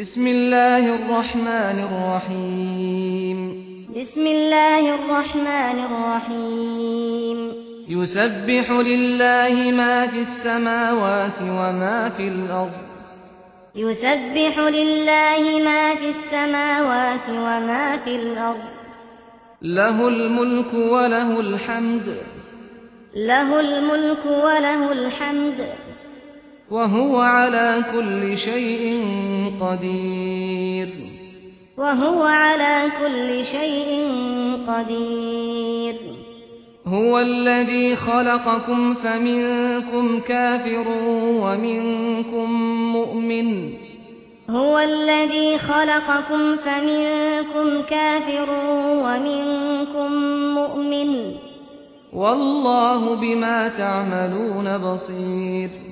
بسم الله الرحمن الرحيم بسم الله الرحمن الرحيم يسبح لله ما في السماوات وما في الأرض يسبح لله ما في السماوات وما في الأرض له الملك وله الحمد له الملك وله الحمد وهو على كل شيء قدير. وهو على كل شيء قدير. هو الذي خلقكم فمنكم كافر ومنكم مؤمن. هو الذي خلقكم فمنكم كافر ومنكم مؤمن. والله بما تعملون بصير.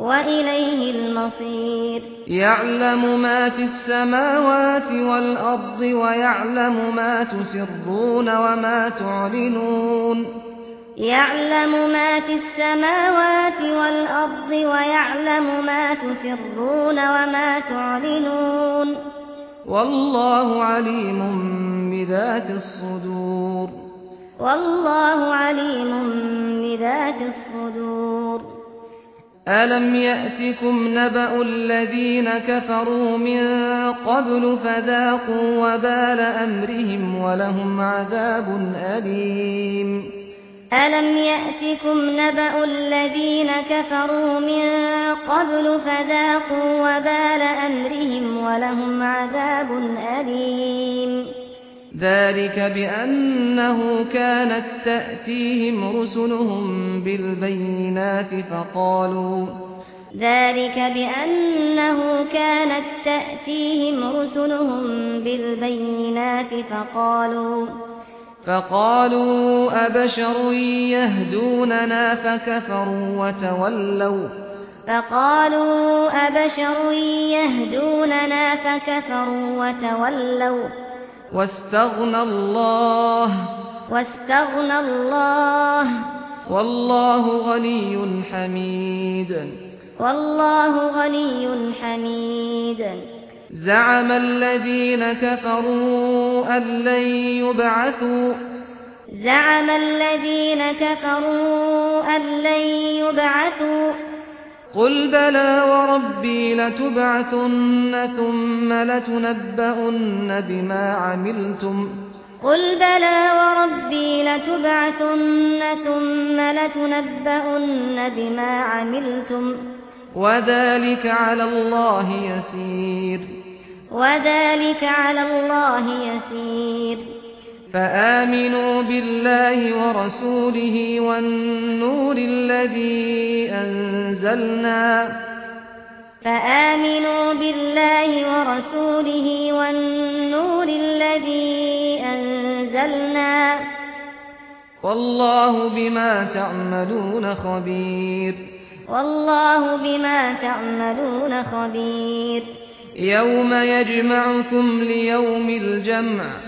وإليه المصير يعلم ما في السماوات والأرض ويعلم ما تسرون وما تعلنون يعلم ما في السماوات والأرض ويعلم ما تسرون وما تعلنون والله عليم بذات الصدور والله عليم بذات الصدور ألم يأتكم نبأ الذين كفروا من قبل فذاقوا وبال أمرهم ولهم عذاب أليم ألم يأتكم نبأ الذين كفروا من قبل فذاقوا وبال أمرهم ولهم عذاب أليم ذلك بأنه كانت تأتيهم رسلهم بالبينات فقالوا ذلك بأنه كانت تأتيهم رسلهم بالبينات فقالوا فقالوا أبشر يهدوننا فكفروا وتولوا فقالوا أبشر يهدوننا فكفروا وتولوا واستغنى الله. واستغنى الله. والله غني حميد. والله غني حميد. زعم الذين كفروا أن لن يبعثوا. زعم الذين كفروا أن لن يبعثوا. قل بلى وربي لتبعثن ثم لتنبؤن بما عملتم قل بلى وربي لتبعثن ثم لتنبؤن بما عملتم وذلك على الله يسير وذلك على الله يسير فآمنوا بالله ورسوله والنور الذي أنزلنا فآمنوا بالله ورسوله والنور الذي أنزلنا والله بما تعملون خبير. والله بما تعملون خبير. يوم يجمعكم ليوم الجمع.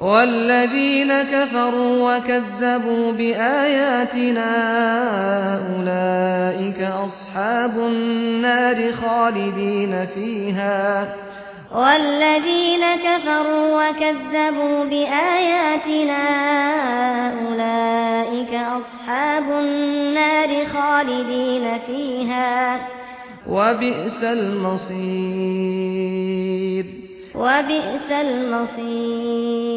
والذين كفروا وكذبوا بآياتنا أولئك أصحاب النار خالدين فيها. والذين كفروا وكذبوا بآياتنا أولئك أصحاب النار خالدين فيها. وبئس المصير. وبئس المصير.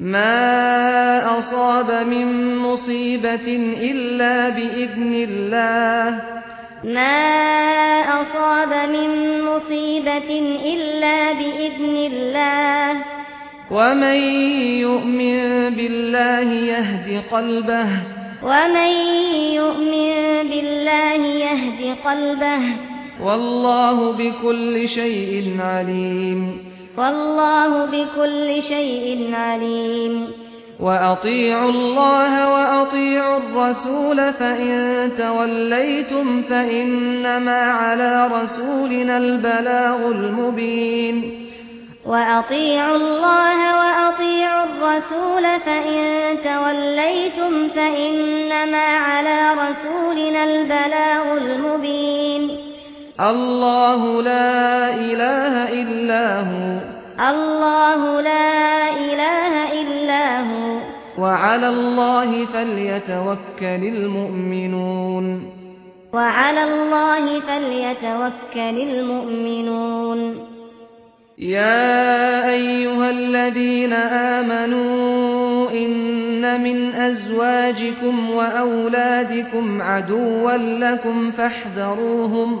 ما أصاب من مصيبة إلا بإذن الله. ما أصاب من مصيبة إلا بإذن الله. ومن يؤمن بالله يهدي قلبه. ومن يؤمن بالله يهدي قلبه. والله بكل شيء عليم. والله بكل شيء عليم. وأطيعوا الله وأطيعوا الرسول فإن توليتم فإنما على رسولنا البلاغ المبين. وَأَطِيعُوا اللَّهَ وَأَطِيعُوا الرَّسُولَ فَإِن تَوَلَّيْتُمْ فَإِنَّمَا عَلَى رَسُولِنَا الْبَلَاغُ الْمُبِينُ. الله لا اله الا هو الله لا اله الا هو وعلى الله فليتوكل المؤمنون وعلى الله فليتوكل المؤمنون يا ايها الذين امنوا ان من ازواجكم واولادكم عدوا لكم فاحذروهم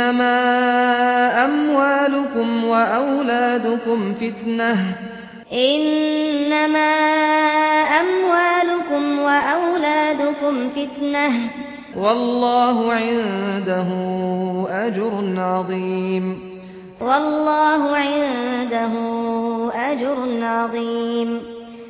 إنما أموالكم وأولادكم فتنة. إنما أموالكم وأولادكم فتنة. والله عنده أجر عظيم. والله عنده أجر عظيم.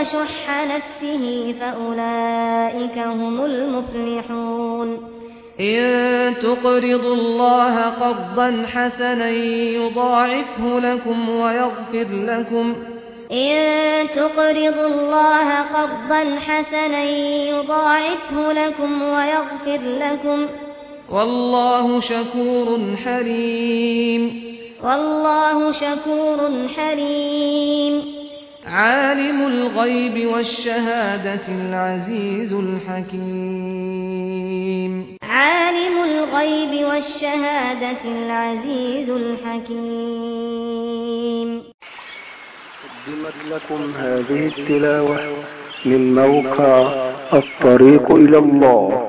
وشح نَفْسِهِ فَأُولَئِكَ هُمُ الْمُفْلِحُونَ إن تقرضوا الله قرضا حسنا يضاعفه لكم ويغفر لكم إن تقرضوا الله قرضا حسنا يضاعفه لكم ويغفر لكم والله شكور حليم والله شكور حليم عالم الغيب والشهادة العزيز الحكيم. عالم الغيب والشهادة العزيز الحكيم. قدمت لكم هذه التلاوة من موقع الطريق إلى الله.